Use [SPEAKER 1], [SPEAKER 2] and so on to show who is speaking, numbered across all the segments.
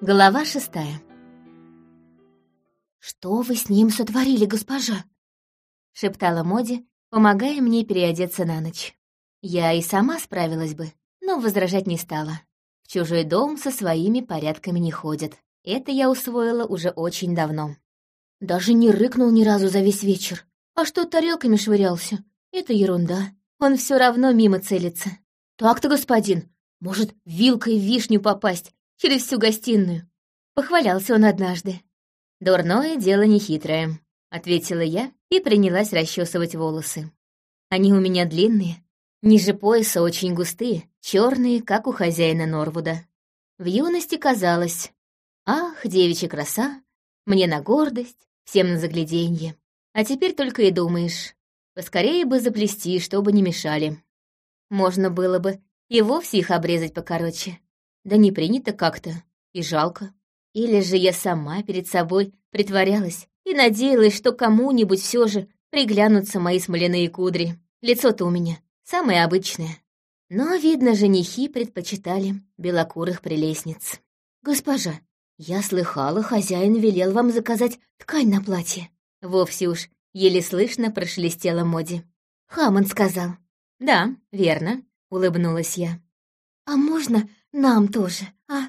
[SPEAKER 1] Глава шестая. «Что вы с ним сотворили, госпожа?» — шептала Моди, помогая мне переодеться на ночь. Я и сама справилась бы, но возражать не стала. В чужой дом со своими порядками не ходят. Это я усвоила уже очень давно. Даже не рыкнул ни разу за весь вечер. А что тарелками швырялся? Это ерунда. Он все равно мимо целится. Так-то, господин, может, вилкой в вишню попасть через всю гостиную. Похвалялся он однажды. «Дурное дело нехитрое», — ответила я и принялась расчесывать волосы. Они у меня длинные, ниже пояса очень густые, черные, как у хозяина Норвуда. В юности казалось, ах, девичья краса, мне на гордость, всем на загляденье. А теперь только и думаешь, поскорее бы заплести, чтобы не мешали. Можно было бы и вовсе их обрезать покороче. Да не принято как-то, и жалко. Или же я сама перед собой притворялась и надеялась, что кому-нибудь все же приглянутся мои смоляные кудри. Лицо-то у меня самое обычное. Но, видно, женихи предпочитали белокурых прелестниц. «Госпожа, я слыхала, хозяин велел вам заказать ткань на платье». Вовсе уж еле слышно прошелестела Моди. Хамон сказал. «Да, верно», — улыбнулась я. «А можно нам тоже, а?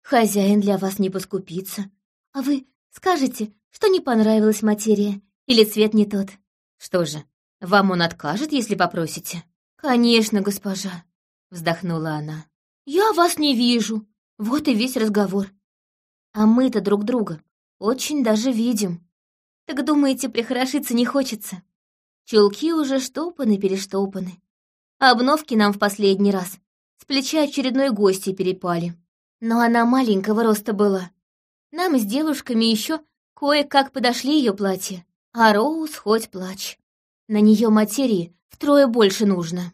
[SPEAKER 1] Хозяин для вас не поскупится. А вы скажете, что не понравилась материя или цвет не тот? Что же, вам он откажет, если попросите?» «Конечно, госпожа», — вздохнула она. «Я вас не вижу. Вот и весь разговор. А мы-то друг друга очень даже видим. Так думаете, прихорошиться не хочется? Чулки уже штопаны-перештопаны. Обновки нам в последний раз с плеча очередной гости перепали. Но она маленького роста была. Нам с девушками еще кое-как подошли ее платья, а Роуз хоть плачь. На нее материи втрое больше нужно.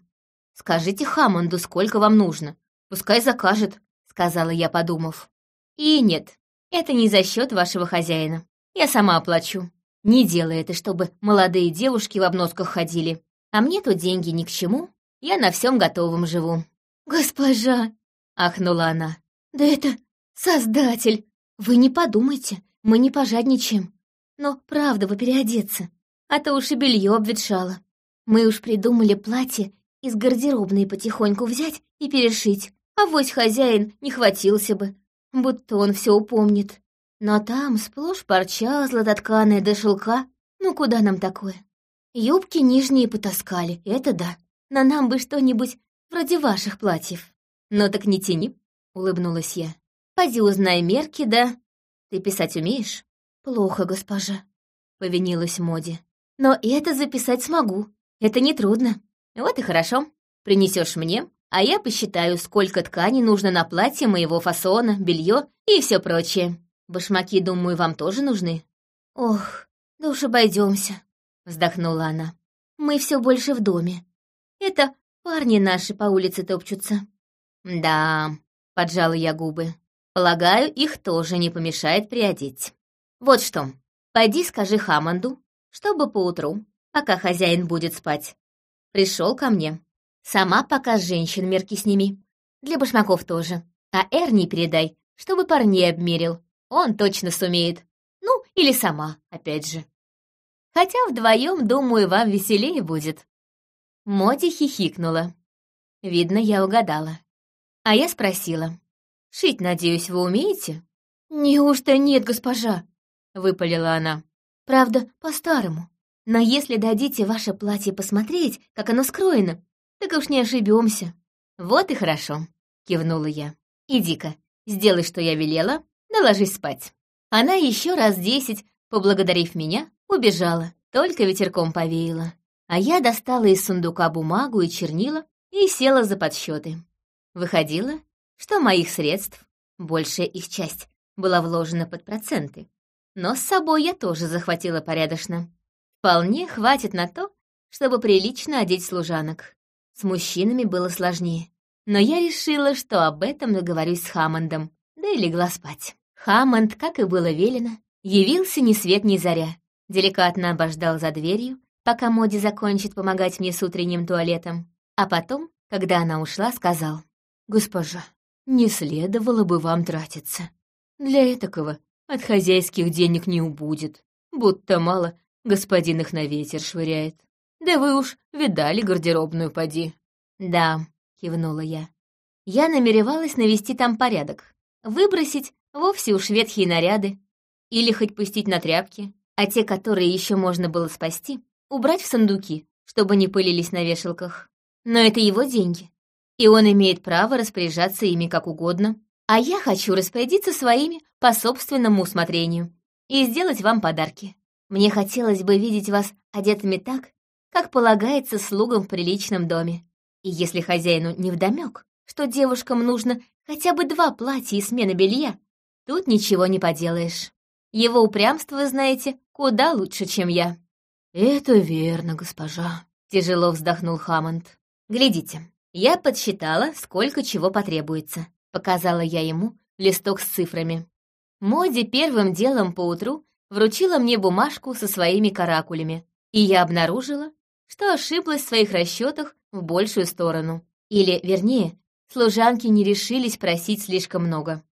[SPEAKER 1] Скажите Хаммонду, сколько вам нужно. Пускай закажет, сказала я, подумав. И нет, это не за счет вашего хозяина. Я сама оплачу. Не делай это, чтобы молодые девушки в обносках ходили. А мне тут деньги ни к чему. Я на всем готовом живу. «Госпожа!» — ахнула она. «Да это Создатель! Вы не подумайте, мы не пожадничаем. Но правда вы переодеться, а то уж и белье обветшало. Мы уж придумали платье из гардеробной потихоньку взять и перешить. А вось хозяин не хватился бы, будто он все упомнит. Но там сплошь парча златотканая до шелка. Ну куда нам такое? Юбки нижние потаскали, это да. На нам бы что-нибудь вроде ваших платьев. Ну так не тяни, улыбнулась я. Поди узнай мерки, да? Ты писать умеешь? Плохо, госпожа, повинилась Моди. Но это записать смогу. Это нетрудно. Вот и хорошо. Принесешь мне, а я посчитаю, сколько ткани нужно на платье моего фасона, белье и все прочее. Башмаки, думаю, вам тоже нужны. Ох, да уж обойдемся, вздохнула она. Мы все больше в доме. Это Парни наши по улице топчутся. Да, поджала я губы. Полагаю, их тоже не помешает приодеть. Вот что, пойди скажи Хаманду, чтобы поутру, пока хозяин будет спать, пришел ко мне. Сама пока женщин мерки сними. Для башмаков тоже. А Эрни передай, чтобы парней обмерил. Он точно сумеет. Ну, или сама, опять же. Хотя вдвоем, думаю, вам веселее будет. Моди хихикнула. Видно, я угадала. А я спросила. «Шить, надеюсь, вы умеете?» «Неужто нет, госпожа?» — выпалила она. «Правда, по-старому. Но если дадите ваше платье посмотреть, как оно скроено, так уж не ошибемся. «Вот и хорошо», — кивнула я. «Иди-ка, сделай, что я велела, да ложись спать». Она еще раз десять, поблагодарив меня, убежала, только ветерком повеяла а я достала из сундука бумагу и чернила и села за подсчеты. Выходило, что моих средств, большая их часть, была вложена под проценты. Но с собой я тоже захватила порядочно. Вполне хватит на то, чтобы прилично одеть служанок. С мужчинами было сложнее. Но я решила, что об этом договорюсь с Хаммондом, да и легла спать. Хаммонд, как и было велено, явился ни свет ни заря. Деликатно обождал за дверью, пока Моди закончит помогать мне с утренним туалетом. А потом, когда она ушла, сказал, «Госпожа, не следовало бы вам тратиться. Для этакого от хозяйских денег не убудет, будто мало господин их на ветер швыряет. Да вы уж видали гардеробную поди. Да, кивнула я. Я намеревалась навести там порядок, выбросить вовсе уж ветхие наряды, или хоть пустить на тряпки, а те, которые еще можно было спасти, убрать в сундуки, чтобы не пылились на вешалках. Но это его деньги, и он имеет право распоряжаться ими как угодно. А я хочу распорядиться своими по собственному усмотрению и сделать вам подарки. Мне хотелось бы видеть вас одетыми так, как полагается слугам в приличном доме. И если хозяину невдомёк, что девушкам нужно хотя бы два платья и смена белья, тут ничего не поделаешь. Его упрямство, знаете, куда лучше, чем я».
[SPEAKER 2] «Это верно, госпожа», — тяжело вздохнул Хаммонд.
[SPEAKER 1] «Глядите, я подсчитала, сколько чего потребуется. Показала я ему листок с цифрами. Моди первым делом поутру вручила мне бумажку со своими каракулями, и я обнаружила, что ошиблась в своих расчетах в большую сторону. Или, вернее, служанки не решились просить слишком много.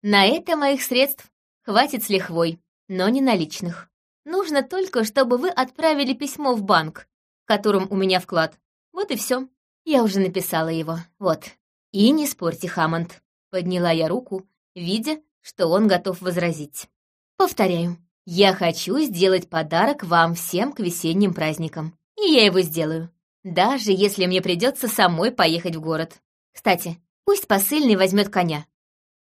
[SPEAKER 1] На это моих средств хватит с лихвой, но не наличных. Нужно только, чтобы вы отправили письмо в банк, в котором у меня вклад. Вот и все. Я уже написала его. Вот. И не спорьте, Хаммонд. Подняла я руку, видя, что он готов возразить. Повторяю, я хочу сделать подарок вам всем к весенним праздникам. И я его сделаю. Даже если мне придется самой поехать в город. Кстати, пусть посыльный возьмет коня.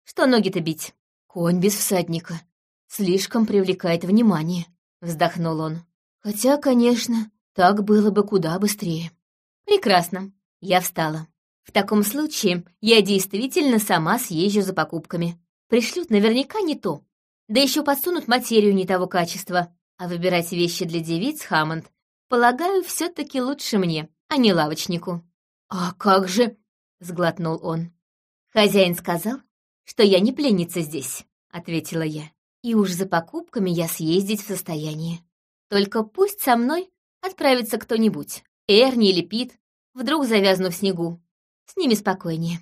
[SPEAKER 1] Что ноги-то бить?
[SPEAKER 2] Конь без всадника. Слишком привлекает внимание, вздохнул он. Хотя, конечно, так было бы куда быстрее.
[SPEAKER 1] Прекрасно. Я встала. В таком случае я действительно сама съезжу за покупками. Пришлют наверняка не то. Да еще подсунут материю не того качества. А выбирать вещи для девиц, Хаммонд, полагаю, все таки лучше мне, а не лавочнику.
[SPEAKER 2] «А как же...» — сглотнул он.
[SPEAKER 1] «Хозяин сказал, что я не пленница здесь», — ответила я. «И уж за покупками я съездить в состоянии. Только пусть со мной отправится кто-нибудь, Эрни или Пит, Вдруг завязну в снегу. С ними спокойнее.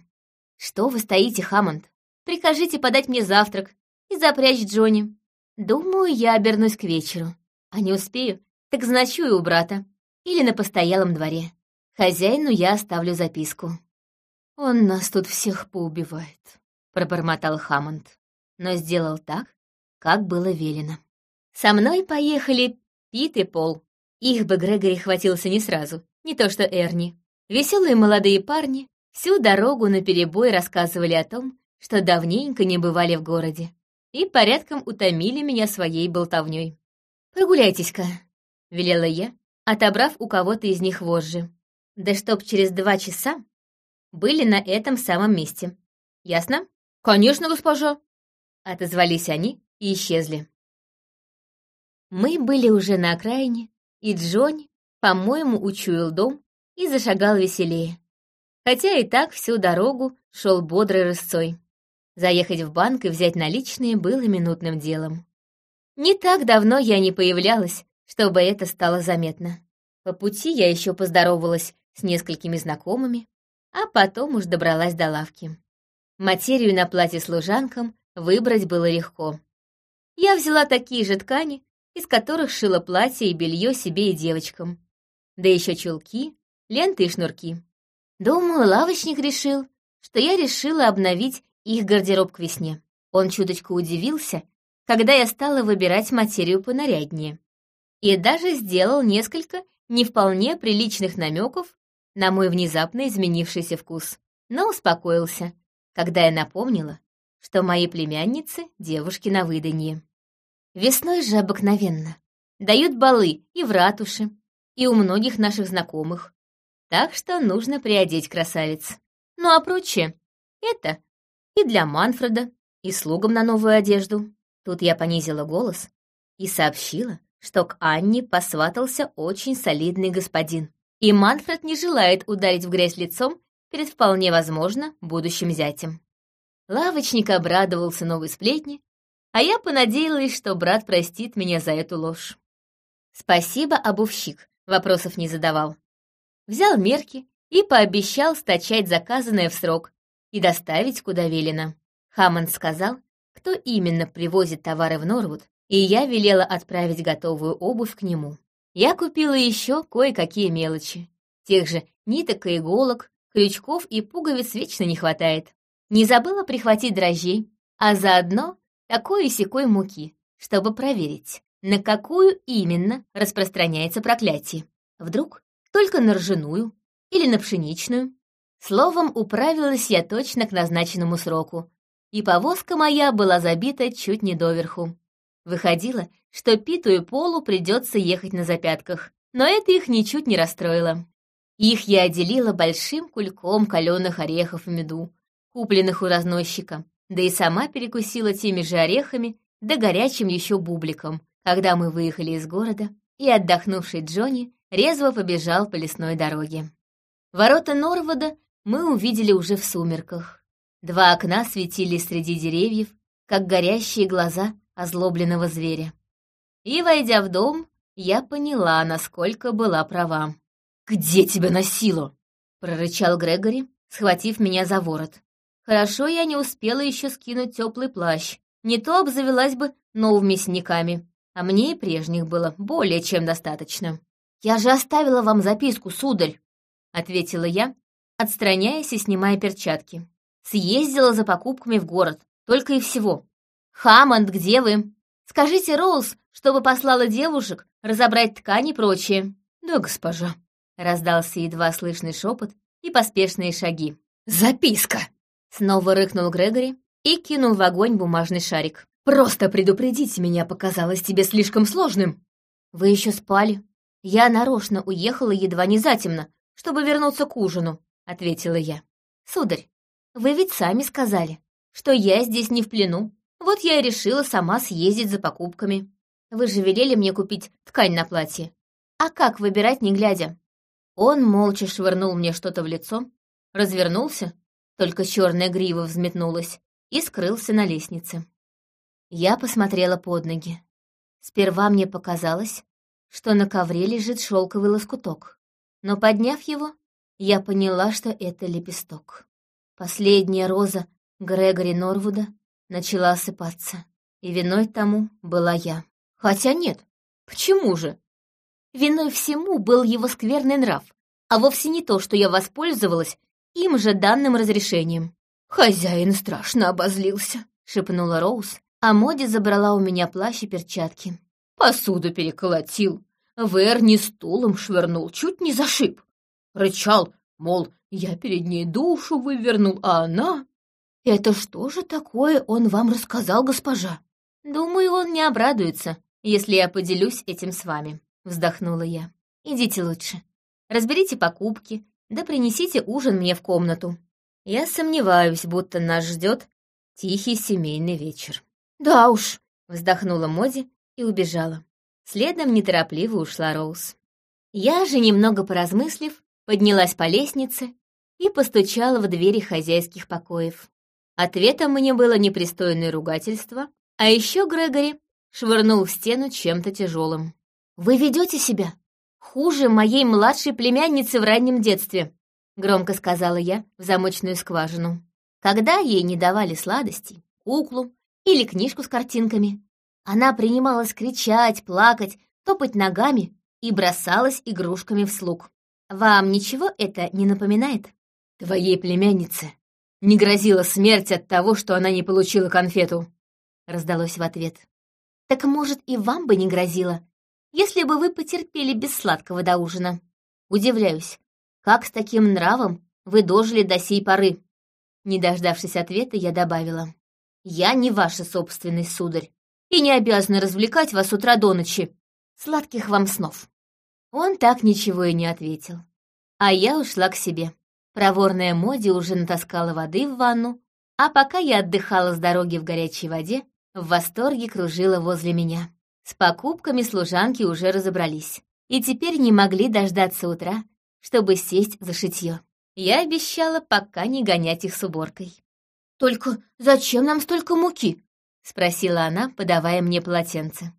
[SPEAKER 1] Что вы стоите, Хаммонд? Прикажите подать мне завтрак и запрячь Джонни. Думаю, я обернусь к вечеру. А не успею, так заночую у брата. Или на постоялом дворе. Хозяину я оставлю записку.
[SPEAKER 2] «Он нас тут всех поубивает», — пробормотал Хаммонд.
[SPEAKER 1] Но сделал так, как было велено. Со мной поехали Пит и Пол. Их бы Грегори хватился не сразу, не то что Эрни. Веселые молодые парни всю дорогу наперебой рассказывали о том, что давненько не бывали в городе, и порядком утомили меня своей болтовней. «Прогуляйтесь-ка», — велела я, отобрав у кого-то из них вожжи. «Да чтоб через два часа были на этом самом месте. Ясно?»
[SPEAKER 2] «Конечно, госпожа», —
[SPEAKER 1] отозвались они и исчезли. Мы были уже на окраине, и Джонни по-моему, учуял дом и зашагал веселее. Хотя и так всю дорогу шел бодрой рысцой. Заехать в банк и взять наличные было минутным делом. Не так давно я не появлялась, чтобы это стало заметно. По пути я еще поздоровалась с несколькими знакомыми, а потом уж добралась до лавки. Материю на платье служанкам выбрать было легко. Я взяла такие же ткани, из которых шила платье и белье себе и девочкам да еще чулки, ленты и шнурки. Думаю, лавочник решил, что я решила обновить их гардероб к весне. Он чуточку удивился, когда я стала выбирать материю понаряднее. И даже сделал несколько не вполне приличных намеков на мой внезапно изменившийся вкус. Но успокоился, когда я напомнила, что мои племянницы — девушки на выданье. Весной же обыкновенно. Дают балы и в ратуше, и у многих наших знакомых. Так что нужно приодеть красавиц. Ну а прочее — это и для Манфреда, и слугам на новую одежду. Тут я понизила голос и сообщила, что к Анне посватался очень солидный господин. И Манфред не желает ударить в грязь лицом перед вполне возможно будущим зятем. Лавочник обрадовался новой сплетне, а я понадеялась, что брат простит меня за эту ложь. Спасибо, обувщик, Вопросов не задавал. Взял мерки и пообещал стачать заказанное в срок и доставить куда велено. Хаммонд сказал, кто именно привозит товары в Норвуд, и я велела отправить готовую обувь к нему. Я купила еще кое-какие мелочи. Тех же ниток и иголок, крючков и пуговиц вечно не хватает. Не забыла прихватить дрожжей, а заодно такой и секой муки, чтобы проверить, на какую именно распространяется проклятие. Вдруг только на ржаную или на пшеничную. Словом, управилась я точно к назначенному сроку, и повозка моя была забита чуть не доверху. Выходило, что Питу и Полу придется ехать на запятках, но это их ничуть не расстроило. Их я отделила большим кульком каленых орехов в меду, купленных у разносчика, да и сама перекусила теми же орехами да горячим еще бубликом, когда мы выехали из города, и отдохнувший Джонни резво побежал по лесной дороге. Ворота Норвода мы увидели уже в сумерках. Два окна светились среди деревьев, как горящие глаза озлобленного зверя. И, войдя в дом, я поняла, насколько была права. «Где тебя носило?» — прорычал Грегори, схватив меня за ворот. Хорошо я не успела еще скинуть теплый плащ, не то обзавелась бы новыми синяками, а мне и прежних было более чем достаточно. «Я же оставила вам записку, сударь!» — ответила я, отстраняясь и снимая перчатки. «Съездила за покупками в город, только и всего. Хаммонд, где вы? Скажите Роуз, чтобы послала девушек разобрать ткани и прочее». «Да, госпожа», — раздался едва слышный шепот и поспешные шаги.
[SPEAKER 2] «Записка!»
[SPEAKER 1] Снова рыкнул Грегори и кинул в огонь бумажный шарик.
[SPEAKER 2] «Просто предупредить меня показалось тебе слишком сложным».
[SPEAKER 1] «Вы еще спали. Я нарочно уехала едва не затемно, чтобы вернуться к ужину», — ответила я. «Сударь, вы ведь сами сказали, что я здесь не в плену. Вот я и решила сама съездить за покупками. Вы же велели мне купить ткань на платье. А как выбирать, не глядя?» Он молча швырнул мне что-то в лицо, развернулся только черная грива взметнулась и скрылся на лестнице. Я посмотрела под ноги. Сперва мне показалось, что на ковре лежит шелковый лоскуток, но, подняв его, я поняла, что это лепесток. Последняя роза Грегори Норвуда начала осыпаться, и виной тому была я. Хотя нет, почему же? Виной всему был его скверный нрав, а вовсе не то, что я воспользовалась им же данным разрешением.
[SPEAKER 2] «Хозяин страшно обозлился», —
[SPEAKER 1] шепнула Роуз, а Моди забрала у меня плащ и перчатки.
[SPEAKER 2] «Посуду переколотил. Вэр не стулом швырнул, чуть не зашиб. Рычал, мол, я перед ней душу вывернул, а она...»
[SPEAKER 1] «Это что же такое он вам рассказал, госпожа?» «Думаю, он не обрадуется, если я поделюсь этим с вами», — вздохнула я. «Идите лучше. Разберите покупки, да принесите ужин мне в комнату. Я сомневаюсь, будто нас ждет тихий семейный вечер.
[SPEAKER 2] Да уж,
[SPEAKER 1] вздохнула Моди и убежала. Следом неторопливо ушла Роуз. Я же, немного поразмыслив, поднялась по лестнице и постучала в двери хозяйских покоев. Ответом мне было непристойное ругательство, а еще Грегори швырнул в стену чем-то тяжелым. «Вы ведете себя хуже моей младшей племянницы в раннем детстве», — громко сказала я в замочную скважину. Когда ей не давали сладостей, куклу или книжку с картинками, она принималась кричать, плакать, топать ногами и бросалась игрушками в слуг. Вам ничего это не напоминает?
[SPEAKER 2] Твоей племяннице не грозила смерть от того, что она не получила конфету, раздалось в ответ.
[SPEAKER 1] Так, может, и вам бы не грозило, если бы вы потерпели без сладкого до ужина. Удивляюсь, как с таким нравом вы дожили до сей поры?» Не дождавшись ответа, я добавила. «Я не ваша собственность, сударь, и не обязана развлекать вас утра до ночи. Сладких вам снов». Он так ничего и не ответил. А я ушла к себе. Проворная Моди уже натаскала воды в ванну, а пока я отдыхала с дороги в горячей воде, в восторге кружила возле меня. С покупками служанки уже разобрались, и теперь не могли дождаться утра, чтобы сесть за шитье. Я обещала пока не гонять их с уборкой.
[SPEAKER 2] «Только зачем нам столько муки?»
[SPEAKER 1] — спросила она, подавая мне полотенце.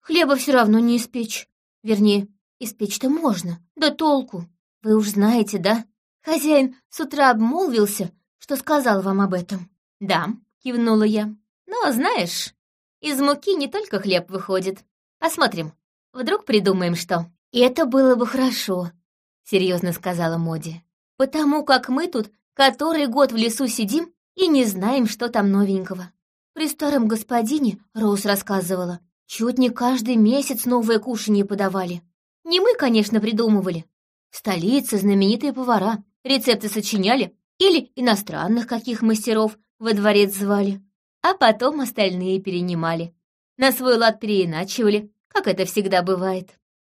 [SPEAKER 2] «Хлеба все равно не испечь. Вернее, испечь-то можно, да толку. Вы уж знаете, да? Хозяин с утра обмолвился, что сказал вам об этом».
[SPEAKER 1] «Да», — кивнула я, — «но знаешь, из муки не только хлеб выходит. Посмотрим, вдруг придумаем что. И это было бы хорошо, серьезно сказала Моди. Потому как мы тут который год в лесу сидим и не знаем, что там новенького. При старом господине, Роуз рассказывала, чуть не каждый месяц новое кушанье подавали. Не мы, конечно, придумывали. В столице знаменитые повара рецепты сочиняли или иностранных каких мастеров во дворец звали, а потом остальные перенимали. На свой лад переиначивали, как это всегда бывает.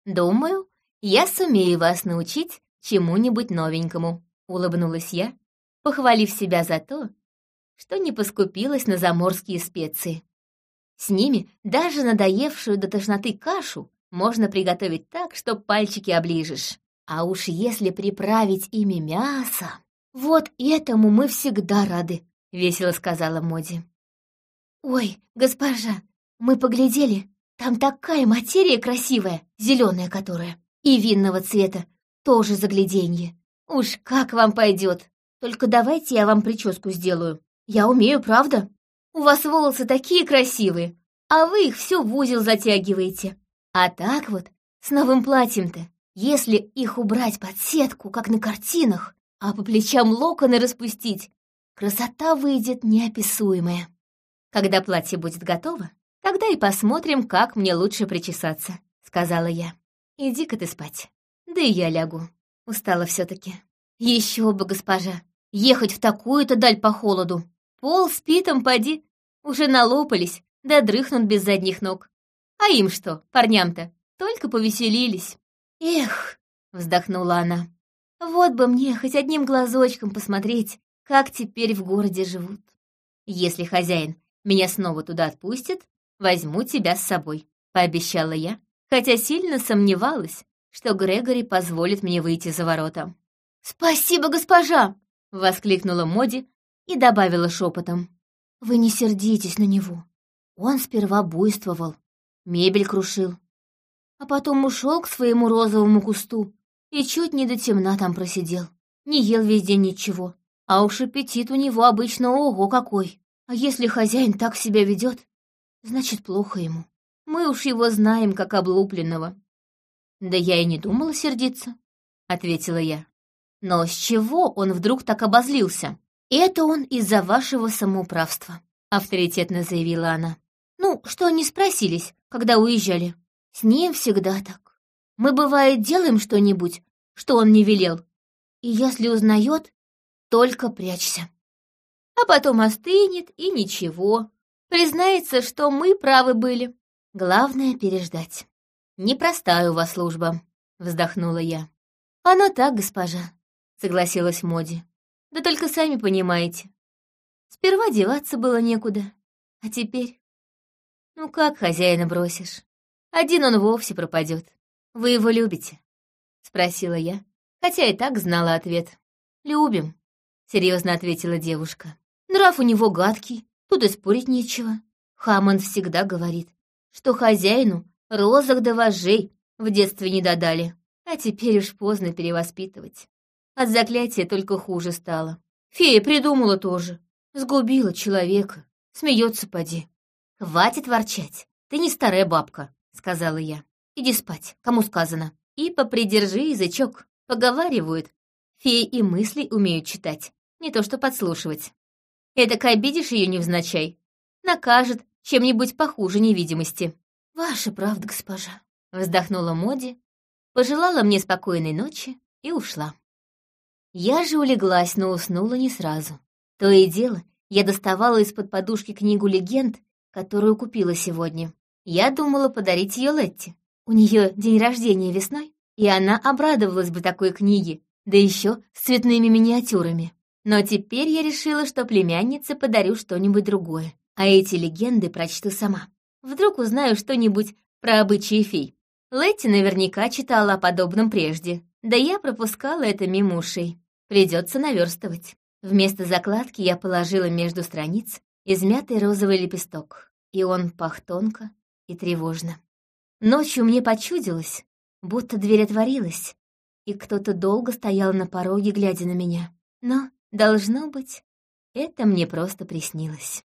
[SPEAKER 1] Думаю, я сумею вас научить чему-нибудь новенькому, улыбнулась я, похвалив себя за то, что не поскупилась на заморские специи. С ними даже надоевшую до тошноты кашу можно приготовить так, что пальчики оближешь. А уж если приправить ими мясо... Вот этому мы всегда рады, — весело сказала Моди. «Ой, госпожа, мы поглядели, там такая материя красивая, зеленая которая, и винного цвета, тоже загляденье. Уж как вам пойдет. Только давайте я вам прическу сделаю. Я умею, правда? У вас волосы такие красивые, а вы их все в узел затягиваете. А так вот, с новым платьем-то, если их убрать под сетку, как на картинах, а по плечам локоны распустить, красота выйдет неописуемая. Когда платье будет готово, тогда и посмотрим, как мне лучше причесаться, сказала я. Иди-ка ты спать. Да и я лягу. Устала все таки Еще бы, госпожа, ехать в такую-то даль по холоду. Пол с Питом, поди, уже налопались, да дрыхнут без задних ног. А им что, парням-то, только повеселились. Эх, вздохнула она. Вот бы мне хоть одним глазочком посмотреть, как теперь в городе живут. Если хозяин меня снова туда отпустит, возьму тебя с собой, пообещала я, хотя сильно сомневалась, что Грегори позволит мне выйти за ворота. «Спасибо, госпожа!» — воскликнула Моди и добавила шепотом. «Вы не сердитесь на него. Он сперва буйствовал, мебель крушил, а потом ушел к своему розовому кусту и чуть не до темна там просидел. Не ел весь день ничего, а уж аппетит у него обычно ого какой. А если хозяин так себя ведет, значит, плохо ему. Мы уж его знаем, как облупленного». «Да я и не думала сердиться», — ответила я. «Но с чего он вдруг так обозлился?» «Это он из-за вашего самоуправства», — авторитетно заявила она. «Ну, что они спросились, когда уезжали? С ним всегда так. Мы, бывает, делаем что-нибудь, что он не велел, и если узнает, только прячься. А потом остынет, и ничего. Признается, что мы правы были. Главное — переждать. Непростая у вас служба», — вздохнула я. «Оно так, госпожа», — согласилась Моди. Да только сами понимаете. Сперва деваться было некуда, а теперь... Ну как хозяина бросишь? Один он вовсе пропадет. Вы его любите? Спросила я, хотя и так знала ответ. Любим, серьезно ответила девушка. Нрав у него гадкий, тут и спорить нечего. Хамон всегда говорит, что хозяину розок да вожей в детстве не додали, а теперь уж поздно перевоспитывать. От заклятия только хуже стало. Фея придумала тоже. Сгубила человека. Смеется поди. «Хватит ворчать. Ты не старая бабка», — сказала я. «Иди спать, кому сказано. И попридержи язычок. Поговаривают. Феи и мысли умеют читать, не то что подслушивать. Эдак обидишь ее невзначай. Накажет чем-нибудь похуже невидимости». «Ваша правда, госпожа», — вздохнула Моди, пожелала мне спокойной ночи и ушла. Я же улеглась, но уснула не сразу. То и дело, я доставала из-под подушки книгу легенд, которую купила сегодня. Я думала подарить ее Летти. У нее день рождения весной, и она обрадовалась бы такой книге, да еще с цветными миниатюрами. Но теперь я решила, что племяннице подарю что-нибудь другое, а эти легенды прочту сама. Вдруг узнаю что-нибудь про обычаи фей. Летти наверняка читала о подобном прежде, да я пропускала это мимо ушей. Придется наверстывать. Вместо закладки я положила между страниц измятый розовый лепесток, и он пах тонко и тревожно. Ночью мне почудилось, будто дверь отворилась, и кто-то долго стоял на пороге, глядя на меня. Но, должно быть, это мне просто приснилось.